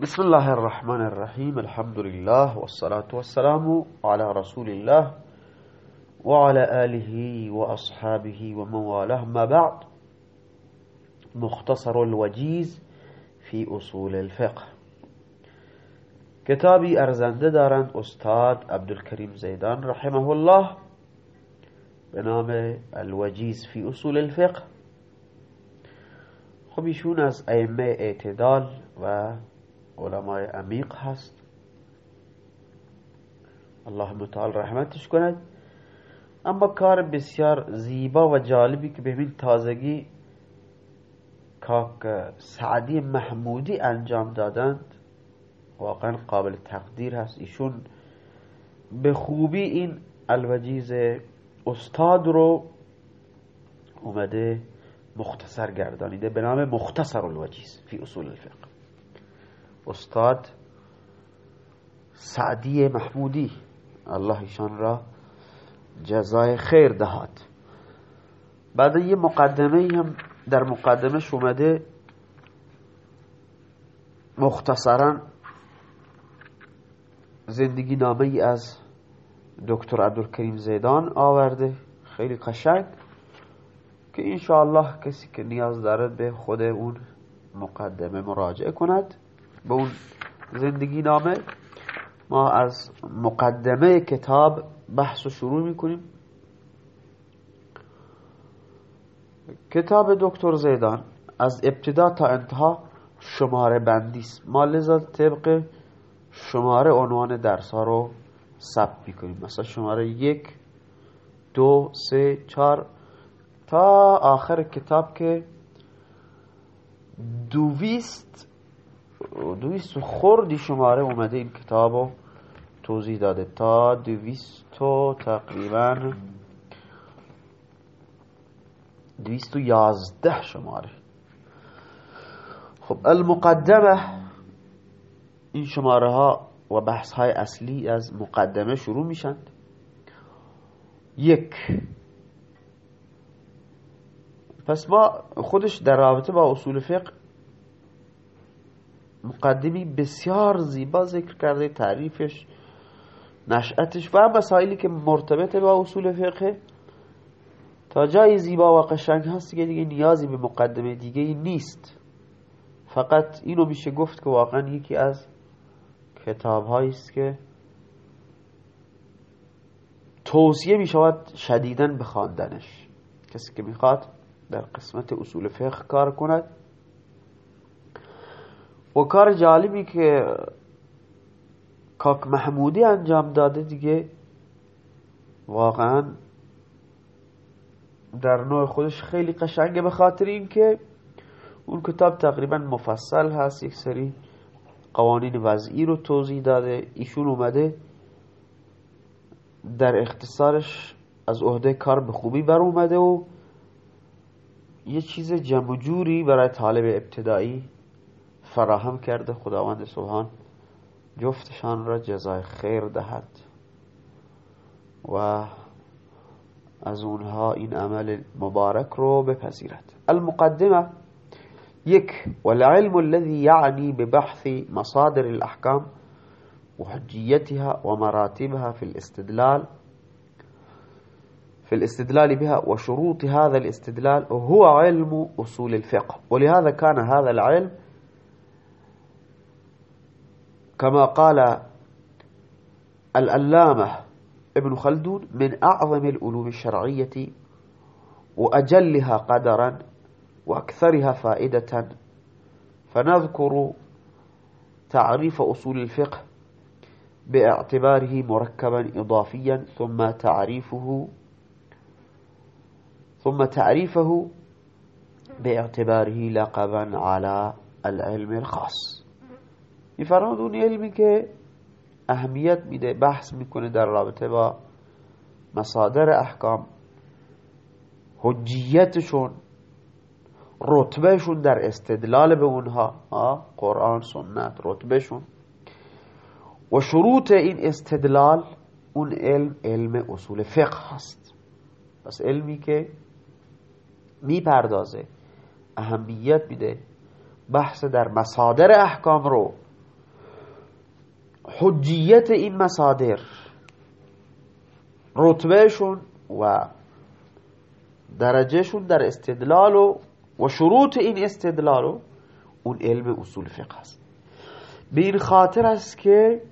بسم الله الرحمن الرحيم. الحمد لله والصلاة والسلام على رسول الله وعلى آله وأصحابه ومن والاه. ما بعد مختصر الوجيز في أصول الفقه. كتابي ارزنده دارند استاد عبدالكريم زيدان رحمه الله بنام الوجيز في أصول الفقه. خب ایشون از ائمه اعتدال و علمای عمیق هست. الله متعال رحمتش کند. اما کار بسیار زیبا و جالبی که به همین تازگی کاک سعدی محمودی انجام دادند. واقعا قابل تقدیر هست. ایشون به خوبی این الوجیز استاد رو اومده مختصر گردانیده به نام مختصر الوجیز فی اصول الفقه. استاد سعدی محمودی. الله ایشان را جزای خیر دهاد. بعد یه مقدمه هم در مقدمه اومده. مختصرا زندگی نامه ای از دکتر عبدالکریم زیدان آورده. خیلی قشنگ. که انشاءالله کسی که نیاز دارد به خود اون مقدمه مراجعه کند. به اون زندگی نامه ما از مقدمه کتاب بحث و شروع می‌کنیم. کتاب دکتر زیدان از ابتدا تا انتها شماره بندیست ما لذا طبق شماره عنوان درس ها رو ثبت می‌کنیم. مثلا شماره یک دو سه چهار. تا آخر کتاب که دویست دویست خوردی شماره اومده این کتاب رو توضیح داده. تا دویست و تقریبا دویست و یازده شماره. خب المقدمه این شماره ها و بحث های اصلی از مقدمه شروع میشند یک. پس ما خودش در رابطه با اصول فقه مقدمی بسیار زیبا ذکر کرده تعریفش نشأتش و مسائلی که مرتبط با اصول فقه. تا جای زیبا و قشنگ هست که دیگه نیازی به مقدمه دیگه نیست. فقط اینو میشه گفت که واقعا یکی از کتاب است که توصیه می شود شدیدن به کسی که می‌خواد در قسمت اصول فقه کار کند و کار جالبی که کاک محمودی انجام داده دیگه واقعا در نوع خودش خیلی قشنگه به خاطر اینکه اون کتاب تقریبا مفصل هست یک سری قوانین وضعی رو توضیح داده. ایشون اومده در اختصارش از عهده کار به خوبی بر اومده و یه چیز جمع جوری برای طالب ابتدایی فراهم کرده. خداوند سبحان جفتشان را جزای خیر دهد. و از اونها این عمل مبارک رو بپذیرد. المقدمه یک والعلم الذي يعني ببحث مصادر الأحكام وحجيتها ومراتبها في الاستدلال. في الاستدلال بها وشروط هذا الاستدلال هو علم أصول الفقه. ولهذا كان هذا العلم كما قال الألامة ابن خلدون من أعظم العلوم الشرعية وأجلها قدرا وأكثرها فائدة. فنذكر تعريف أصول الفقه باعتباره مركبا إضافيا ثم تعريفه ثم تعريفه باعتباره لقبا على العلم الخاص. میفرماد علمی که اهمیت میده بحث می‌کنه در رابطه با مصادر احکام حجیتشون رتبهشون در استدلال به اونها قرآن سنت رتبهشون. و شروط این استدلال اون علم علم اصول فقه هست. پس علمی که می‌پردازه اهمیت میده بحث در مصادر احکام رو حجیت این مصادر رتبهشون و درجهشون در استدلال و و شروط این استدلال اون علم اصول فقه است. به این خاطر است که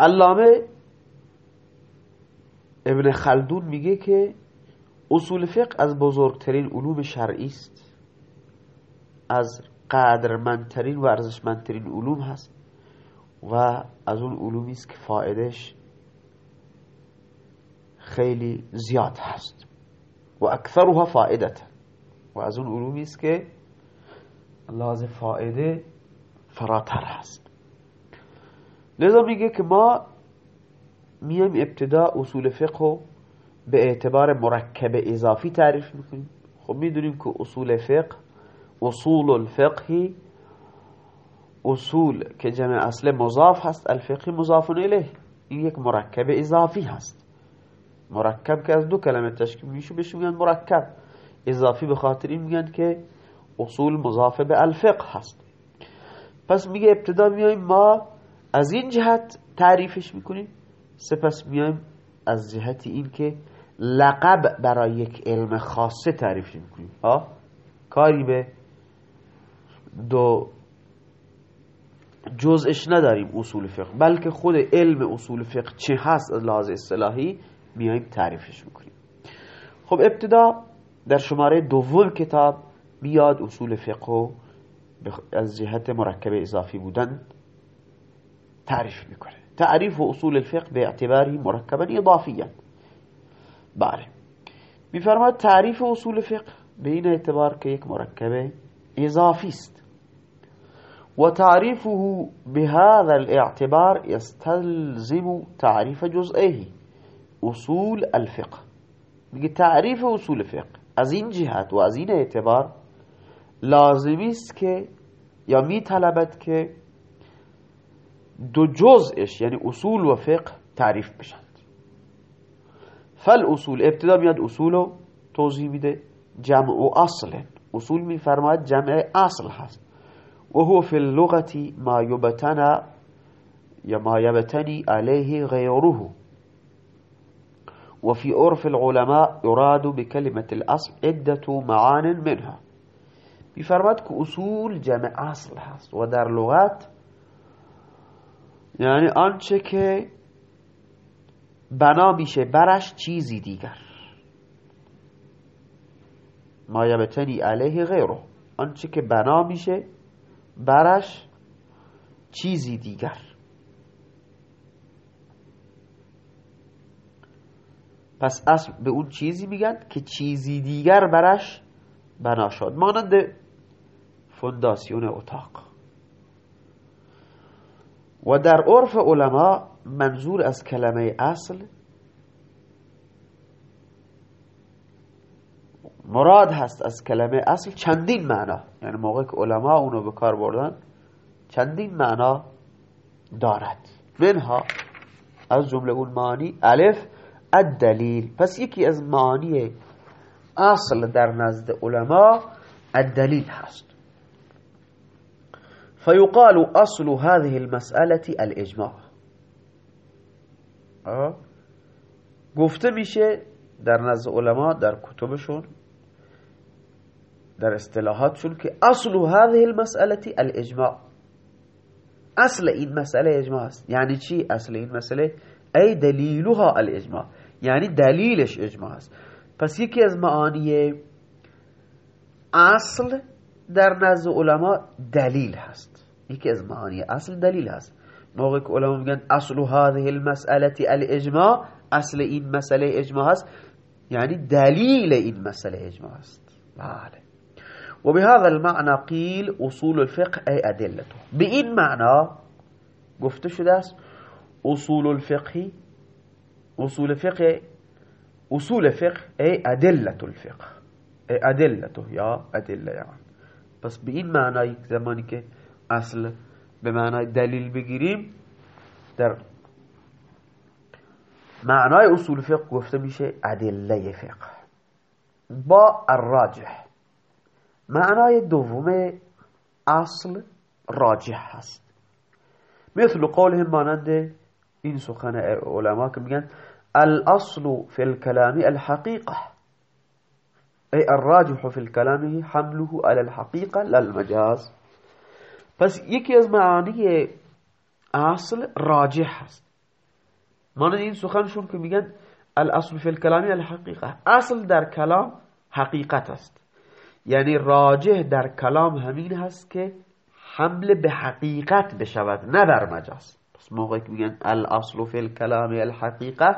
علامه ابن خلدون میگه که اصول فقه از بزرگترین علوم شرعی است. از قدرمندترین و ارزشمندترین علوم هست و از اون علومی است که فایدهش خیلی زیاد هست و اکثرها فائدت و از اون علومی است که لازم فائده فراتر هست. لذا میگه که ما میایم ابتدا اصول فقه به اعتبار مرکب اضافی تعریف می‌کنیم. خب می‌دونیم که اصول فقه اصول الفقه اصول که جمع اصل مضاف هست الفقه مضاف الیه. این یک مرکب اضافی هست. مرکب که از دو کلمه تشکیل میشه بهش میگن مرکب. اضافی به خاطر این میگن که اصول مضاف به الفقه هست. پس میگه ابتدا میایم ما از این جهت تعریفش می‌کنیم. سپس میایم از جهت این که لقب برای یک علم خاصه تعریف می‌کنیم. ها کاری به دو جزش نداریم اصول فقه بلکه خود علم اصول فقه چه هست از لحاظ اصطلاحی میایم تعریفش می‌کنیم خب ابتدا در شماره دوم کتاب بیاد اصول فقه از جهت مرکب اضافی بودن تعریف می‌کنه. تعریف اصول الفقه به اعتباری مرکبا اضافیا؟ بله. میفرماد تعریف اصول فقه به این اعتبار که یک مرکب اضافی است. و تعریفه بهذا الاعتبار يستلزم تعریف جزئه اصول الفقه. میگه تعریف اصول فقه از این جهت و از این اعتبار لازمی است که یا میطلبد که دو جزءش یعنی اصول و فقه تعریف بشند. فل اصول ابتدا میاد اصول رو توضیح جمع و اصل. اصول میفرماید جمع اصل هست. و هو فی اللغة ما یبتن یا ما یبتنی علیه غیره وفي عرف العلماء يراد بكلمة الأصل عدة معان منها. بفرمات كأصول جمع أصل هست و در لغات آنچه که بنا میشه برش چیزی دیگر. ما یبتنی علیه غیره. آنچه که بنا میشه برش چیزی دیگر. پس اصل به اون چیزی میگن که چیزی دیگر برش بنا شد. مانند فونداسیون اتاق. و در عرف علما منظور از کلمه اصل مراد هست از کلمه اصل چندین معنا. یعنی موقع که علما اونو به کار بردن چندین معنا دارد. منها از جمله اون معنی الف الدلیل. پس یکی از معانی اصل در نزد علما الدلیل هست. فيقال اصل هذه المسألة الاجماع گفته میشه در نزد علما در کتبشون در اصطلاحاتشون که اصل هذه المسألة الاجماع اصل این مسئله اجماع است. یعنی چی اصل این مسئله؟ ای دلیلها الاجماع یعنی دلیلش اجماع است. پس یکی از معانی اصل در نزد علما دلیل هست. یکی از معانی اصل دلیل هست. موقع که علما میگن اصل هذه المسأله الاجماع اصل این مسئله اجماع هست. یعنی دلیل این مسئله اجماع است. بله. وبهذا المعنى قيل أصول الفقه أي أدلته. بإن معنى قفت شو داس أصول الفقه أصول فقه أصول فقه أي أدلة الفقه. أي أدلته يا أدلة يعني. بس بإن معنى زمانك اصل بمعنى دليل بجريم در معنى اصول فقه قفت مشي ادله فقه. با الراجح. معنای دوم اصل راجح هست. مثل قولهم مانند این سخن علما که میگن الاصل في الكلام الحقيقة أي الراجح في الكلام حمله على الحقيقة للمجاز پس یکی از معانی اصل راجح هست. مانند این سخنشون که میگن الاصل في الكلام الحقيقة اصل در کلام حقیقت است. یعنی راجح در کلام همین هست که حمل به حقیقت بشود نه بر مجاز. پس موقعی که میگن الاصل فی الکلام الحقیقه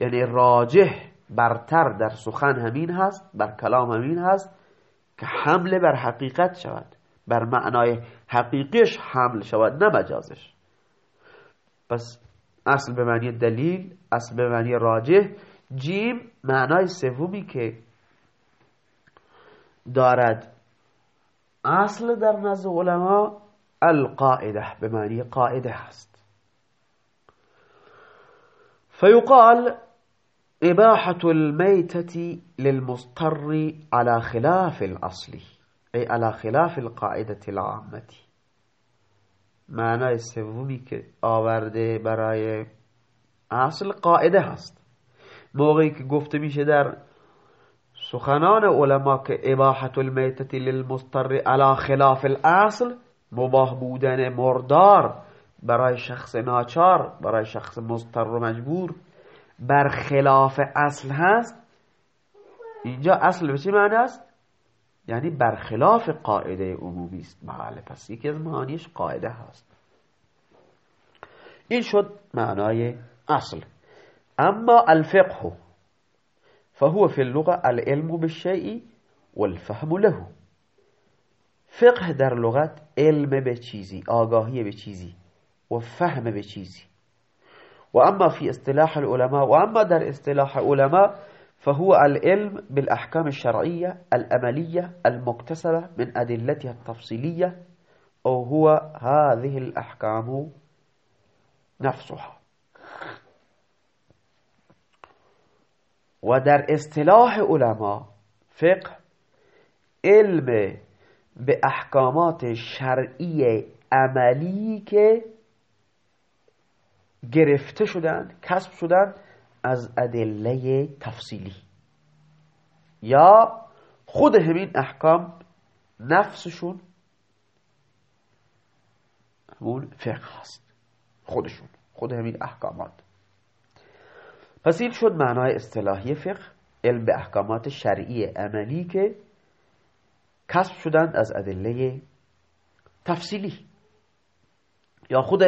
یعنی راجح برتر در سخن همین هست بر کلام همین هست که حمل بر حقیقت شود. بر معنای حقیقیش حمل شود نه مجازش. پس اصل به معنی دلیل اصل به معنی راجح جیم معنای سومی که دارد. اصل در نزد علما القاعده به معنی قاعدة هست. فيقال إباحة الميتة للمضطر على خلاف الأصل أي على خلاف القاعدة العامة. معنای سومی که آورده برای اصل قاعدة هست. موقعی که گفته میشه در سخنان علما که اباحت المیتت للمضطر على خلاف الاصل مباه بودن مردار برای شخص ناچار برای شخص مضطر و مجبور بر خلاف اصل هست. اینجا اصل به چی معنی است؟ یعنی برخلاف قاعده عمومی است. بله پس یکی از معانیش قاعده هست. این شد معنای اصل. اما الفقه فهو في اللغة العلم بالشيء والفهم له. فقه در لغت علم به چیزی آگاهی به چیزی و فهم به چیزی. و اما في اصطلاح العلماء و اما در اصطلاح علماء فهو العلم بالأحكام الشرعية الأملية المكتسبة من أدلتها التفصيلية أو هو هذه الأحكام نفسها. و در اصطلاح علما فقه علم به احکامات شرعی عملی که گرفته شدن کسب شدن از ادله تفصیلی. یا خود همین احکام نفسشون همون فقه هست. خودشون خود همین احکامات. پس این شد معنای اصطلاحی فقه علم به احکامات شرعی عملی که کسب شدند از ادله تفصیلی یا خود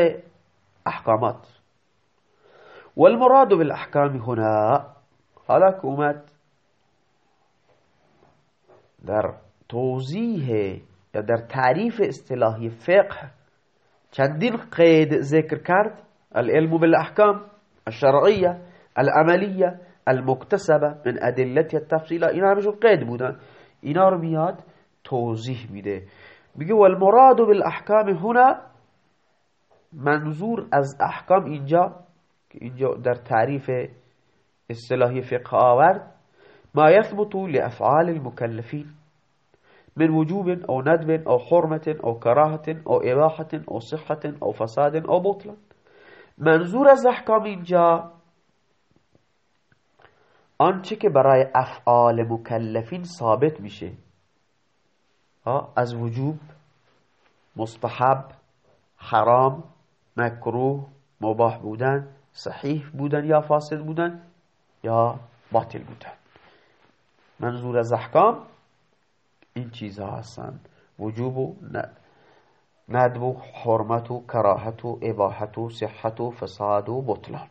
احکامات. والمراد بالاحکام هنا حالا که اومد در توضیح یا در تعریف اصطلاحی فقه چندین قید ذکر کرد العلم بالاحکام الشرعیه. العملیه المکتسبه من ادلتی التفصیل اینا همشون قید بودن؟ اینا رو میاد توضیح میده میگه والمراد هنا منظور از أحکام اینجا که اینجا در تعریف اصطلاحی فقه آورد ما يثبت لأفعال المكلفين من وجوب أو ندب أو حرمة أو كراهة أو إباحة أو صحة أو فساد أو بطلا منظور از أحکام اینجا آنچه که برای افعال مکلفین ثابت میشه. از وجوب مستحب حرام مکروه مباح بودن صحیح بودن یا فاسد بودن یا باطل بودن. منظور از احکام این چیزها هستند وجوب و ندب و حرمت و کراهت و اباحت و صحت و فساد و بطلان.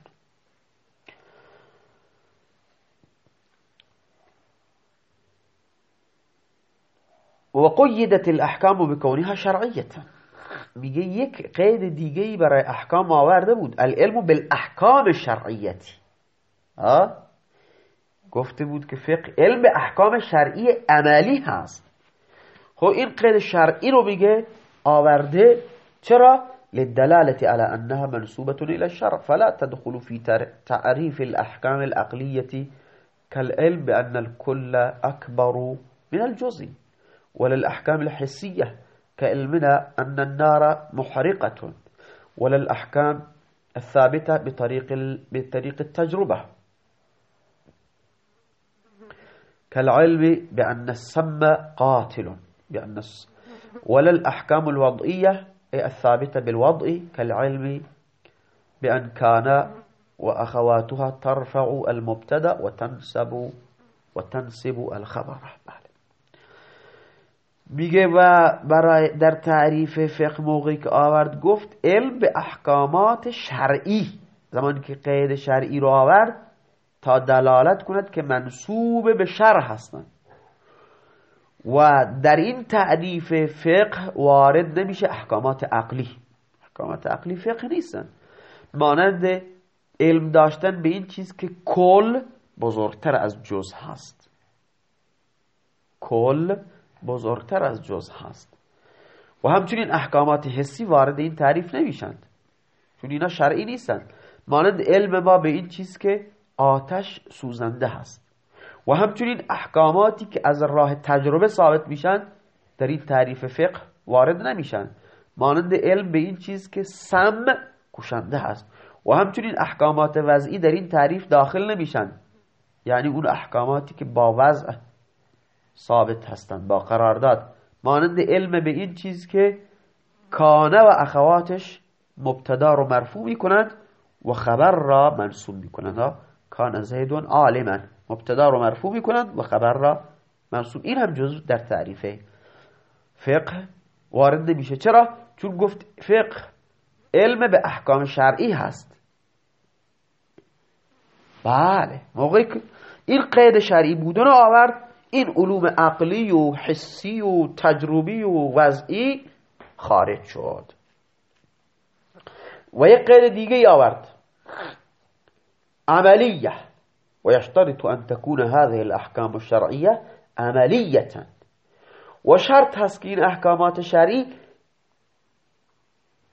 وقيدت الأحكام بكونها شرعية. میگه یک قید دیگه برای احکام آورده بود. العلم بالاحکام شرعیتی ها گفته بود که فقه علم أحکام شرعی عملی هست. خب این قید شرعی رو میگه آورده. چرا؟ للدلالة على أنها منسوبة إلى الشرع. فلا تدخل في تعريف الأحكام العقلية كالعلم بأن الكل أكبر من الجزء. ولا الأحكام الحسية كعلمنا أن النار محرقة ولا الأحكام الثابتة بطريق بطريق التجربة. كالعلم بأن السم قاتل بأن ولا الأحكام الوضعية الثابتة بالوضع كالعلم بأن كان وأخواتها ترفع المبتدأ وتنسب وتنسب الخبر. میگه و برای در تعریف فقه موقعی که آورد گفت علم به احکامات شرعی زمانی که قید شرعی رو آورد تا دلالت کند که منصوب به شرع هستند. و در این تعریف فقه وارد نمیشه احکامات عقلی. احکامات عقلی فقه نیستن. مانند علم داشتن به این چیز که کل بزرگتر از جز هست. کل بزرگتر از جز هست. و همچنین احکامات حسی وارد این تعریف نمیشند. چون اینا شرعی نیستند. مانند علم ما به این چیز که آتش سوزنده هست. و همچنین احکاماتی که از راه تجربه ثابت میشن در این تعریف فقه وارد نمیشن. مانند علم به این چیز که سم کشنده هست. و همچنین احکامات وضعی در این تعریف داخل نمیشن. یعنی اون احکاماتی که با وضع ثابت هستند. با قرارداد. مانند علم به این چیز که کانه و اخواتش مبتدا رو مرفوع می‌کنند و خبر را منصوب می‌کنند. کان زیدون عالما. مبتدا رو مرفوع می‌کنند و خبر را منصوب این هم جزء در تعریف فقه وارد نمیشه. چرا؟ چون گفت فقه علم به احکام شرعی هست. بله. موقعی این قید شرعی بودن آورد. این علوم عقلی و حسی و تجربی و وضعی خارج شد. و یک قید دیگه آورد. عملیه. ويشترط أن تكون هذه الأحكام الشرعية عملية وشرط هست که این احکامات شرعی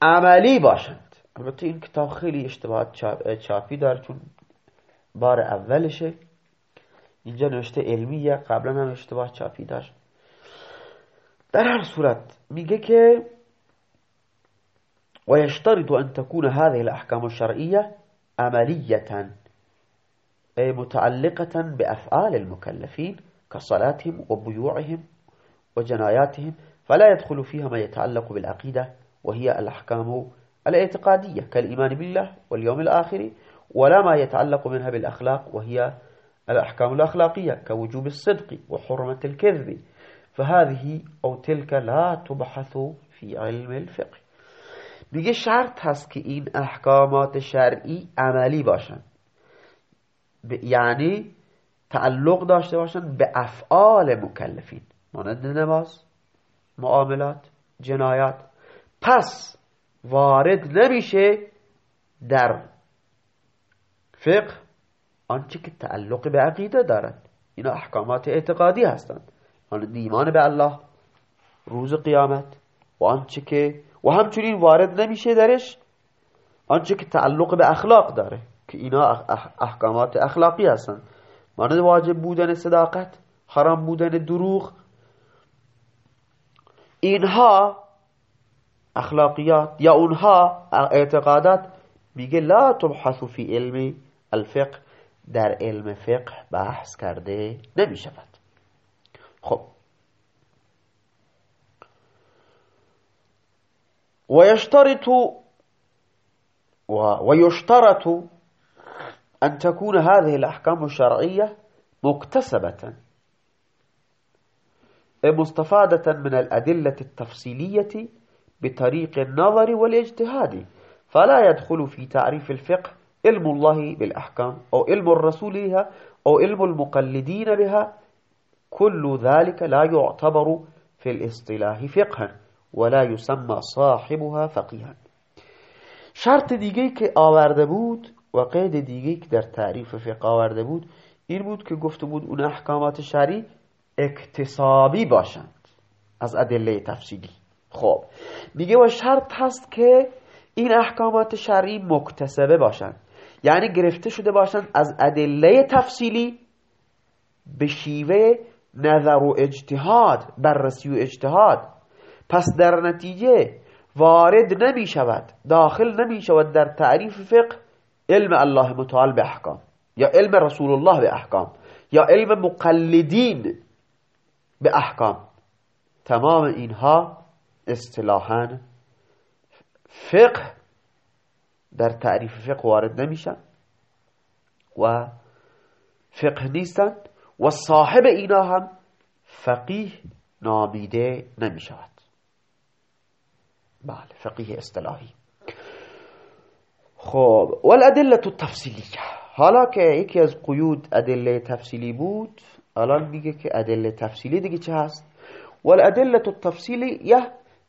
عملی باشند. البته این کتاب خیلی اشتباهات چاپی داره چون بار اولشه. اینجا نوشته علمیه قبلا هم اشتباه چاپی داشت. در هر صورت میگه که ويشترط أن تكون هذه الأحكام الشرعية عملية أي متعلقة بأفعال المكلفين كصلاتهم وبيوعهم وجناياتهم فلا يدخل فيها ما يتعلق بالعقيدة وهي الأحكام الاعتقادية كالإيمان بالله واليوم الآخر ولا ما يتعلق منها بالأخلاق وهي الأحكام الأخلاقية كوجوب الصدق وحرمة الكذب فهذه أو تلك لا تبحث في علم الفقه. میگه شرط هست که این احکامات شرعی عملی باشن. یعنی تعلق داشته باشن به افعال مکلفین. مانند نماز معاملات جنایات. پس وارد نمیشه در فقه آنچه که تعلق به عقیده دارد اینا احکامات اعتقادی هستند. مانند ایمان به الله روز قیامت و آنچه که و همچنین وارد نمیشه درش آنچه که تعلق به اخلاق داره که اینا احکامات اخلاقی هستند. مانند واجب بودن صداقت حرام بودن دروغ. اینها اخلاقیات یا اونها اعتقادات میگه لا تبحث فی علم الفقه. در علم فقه بحث کرده نمی شود خب. ويشترط ويشترط أن تكون هذه الأحكام الشرعية مكتسبة. مستفادة من الأدلة التفصيلية بطريق النظر والاجتهاد. فلا يدخل في تعريف الفقه علم الله بالأحكام أو علم الرسول بها أو علم المقلدين بها كل ذلك لا يعتبر في الاصطلاح فقها ولا يسمى صاحبها فقيها. شرط دیگه که آورده بود و قید دیگه که در تعریف فقه آورده بود این بود که گفته بود اون احکامات شرعی اکتسابی باشند. از ادله تفصیلی خب میگه و شرط هست که این احکامات شرعی مکتسبه باشند. یعنی گرفته شده باشند از ادله تفصیلی به شیوه نظر و اجتهاد بررسی و اجتهاد. پس در نتیجه وارد نمی شود داخل نمی شود در تعریف فقه علم الله متعال به احکام یا علم رسول الله به احکام یا علم مقلدین به احکام. تمام اینها اصطلاحا فقه در تعریف فقه وارد نمیشن و فقه نیستند و صاحب اینا هم فقیه نامیده نمی شود بله فقیه اصطلاحی. خب والادله التفصیلیه. حالا که یکی از قیود ادله تفصیلی بود الان میگه که ادله تفصیلی دیگه چه هست؟ والادله التفصیلیه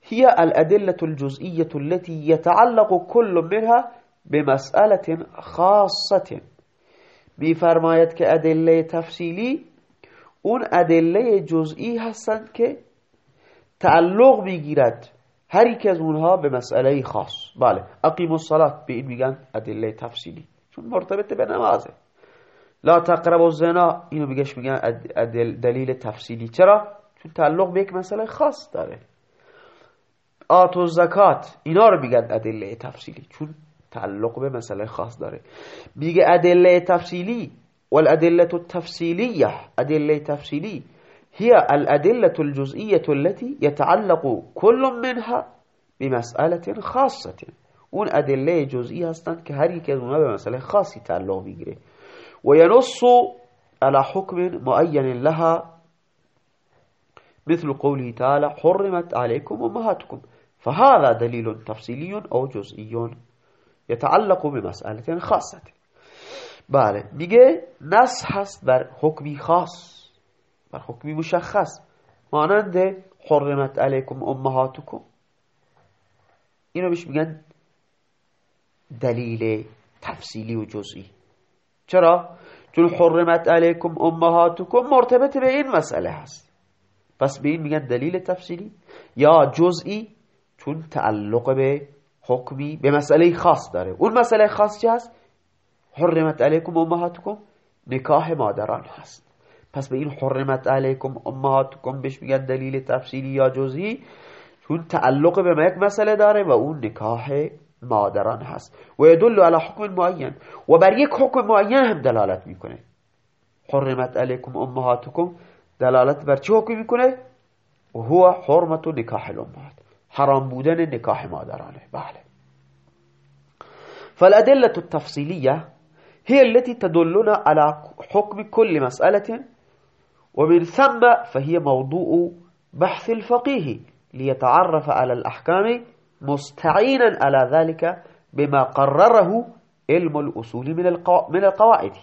هي الأدلة الجزئية التي يتعلق كل منها بمسألة خاصة. میفرماید که ادله تفصیلی اون ادله جزئی هستند که تعلق می‌گیرد هر یک از اونها به مسئله خاص. بله اقیم الصلاه به این میگن ادله تفصیلی چون مرتبط به نمازه. لا تقرب الزنا اینو میگش میگن دلیل تفصیلی. چرا؟ چون تعلق به یک مسئله خاص داره. آت و زکات اینا رو میگن ادله تفصیلی چون تعلق به مسئله خاص داره. میگه ادله تفصیلی والأدلة التفصيلية أدلة تفصيلي هي الأدلة الجزئية التي يتعلق كل منها بمسألة خاصة. اون أدلة جزئية هستند که هر یک از اونها به مسئله خاصی تعلق میگیره. و ینص على حكم معين لها مثل قوله تعالى حرمت عليكم أمهاتكم فهذا دليل تفصيلي أو جزئي يتعلق بمسألة خاصة. بله میگه نص هست بر حکمی خاص بر حکمی مشخص. مانند حرمت علیکم امهاتکم. اینو بهش میگن دلیل تفصیلی و جزئی. چرا؟ چون حرمت علیکم امهاتکم مرتبط به این مسئله هست. پس به این میگن دلیل تفصیلی یا جزئی چون تعلق به حکمی به مسئله خاص داره. اون مسئله خاص چه هست؟ حرمت علیکم امهاتکم نکاح مادران هست. پس به این حرمت علیکم امهاتکم بهش میگن دلیل تفصیلی یا جزئی چون تعلق به یک مسئله داره و اون نکاح مادران هست. و یدل علی حکم معین. و بر یک حکم معین هم دلالت می‌کنه. حرمت علیکم امهاتکم دلالت بر چه حکم می‌کنه؟ و هو حرمت نکاح الامهات. حرام بودن نکاح مادرانه. بله. فالأدلة التفصیلیه هي التي تدلنا على حكم كل مسألة ومن ثم فهي موضوع بحث الفقيه ليتعرف على الأحكام مستعينا على ذلك بما قرره علم الأصول من القواعد.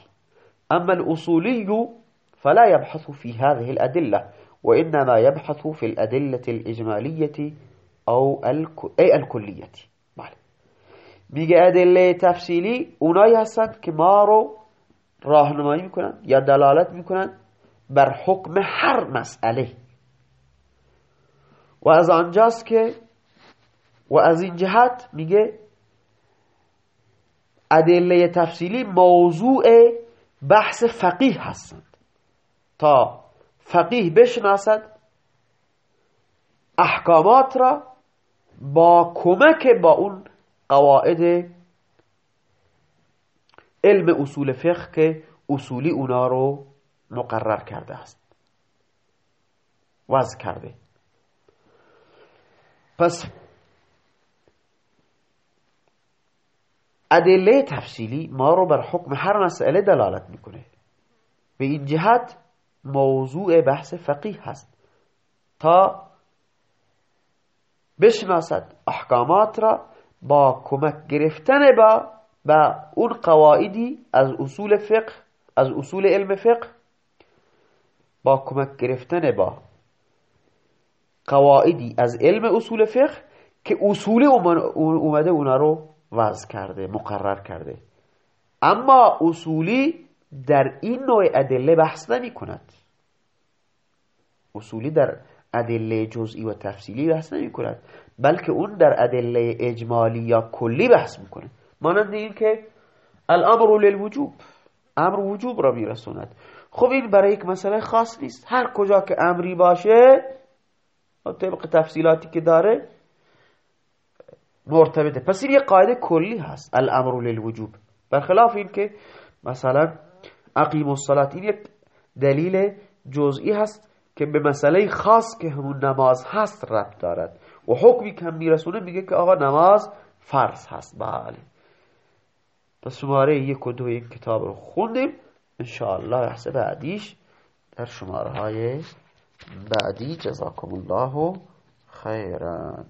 أما الأصولي فلا يبحث في هذه الأدلة وإنما يبحث في الأدلة الإجمالية أو أي الكلية. میگه ادله تفصیلی اونایی هستند که ما رو راهنمایی می‌کنن یا دلالت می‌کنن بر حکم هر مسئله. و از آنجاست که و از این جهت میگه ادله تفصیلی موضوع بحث فقیه هستند. تا فقیه بشناسد احکامات را با کمک با اون قواعد علم اصول فقه که اصولی اونا رو مقرر کرده است. وضع کرده. پس ادله تفصیلی ما رو بر حکم هر مسئله دلالت می‌کنه. به این جهت موضوع بحث فقیه هست. تا بشناسد احکامات را با کمک گرفتن با با اون قواعدی از اصول فقه از اصول علم فقه با کمک گرفتن با قواعدی از علم اصول فقه که اصول اومده اونا رو وضع کرده مقرر کرده. اما اصولی در این نوع ادله بحث نمی کند اصولی در ادله جزئی و تفصیلی بحث نمی کند بلکه اون در ادله اجمالی یا کلی بحث می‌کنه. مانند این که الامر للوجوب امر وجوب را میرسوند خب این برای یک مسئله خاص نیست. هر کجا که امری باشه طبق تفصیلاتی که داره مرتبطه. پس این یه قاعده کلی هست الامر للوجوب. برخلاف این که مثلا اقیم الصلات این یک دلیل جزئی هست. که به مسئله خاص که همون نماز هست ربط دارد. و حکمی که میرسونه میگه که آقا نماز فرض هست. بله. پس شماره یک و دو این کتاب رو خوندیم. انشاءالله رحصه بعدیش در شماره های بعدی. جزاکم الله خیرا.